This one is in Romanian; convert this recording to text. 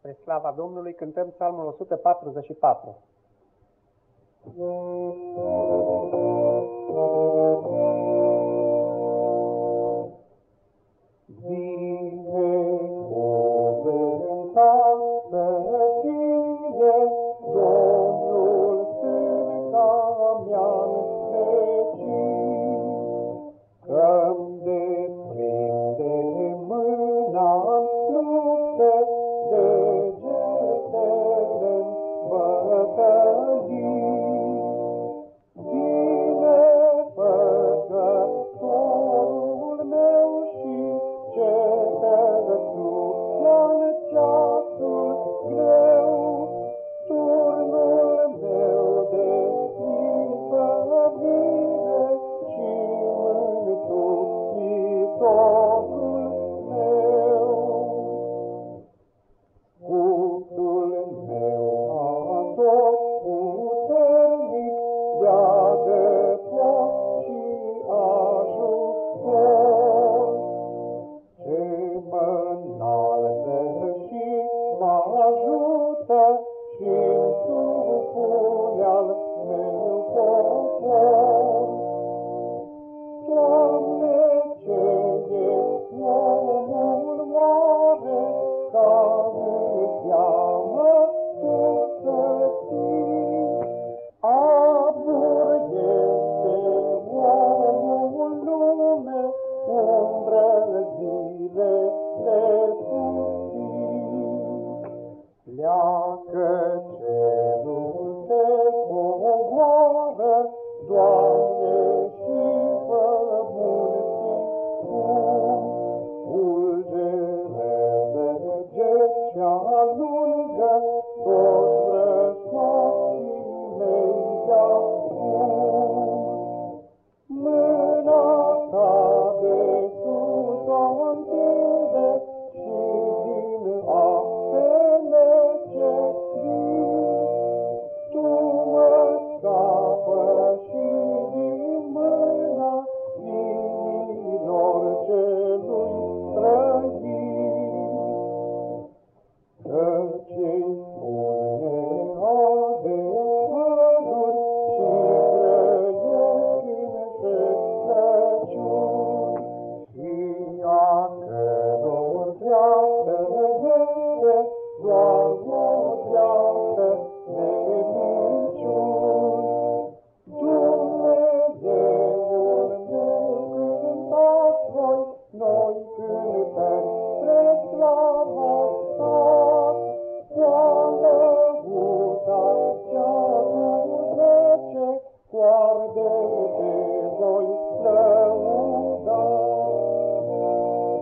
Spre slava Domnului cântăm psalmul 144. man رجل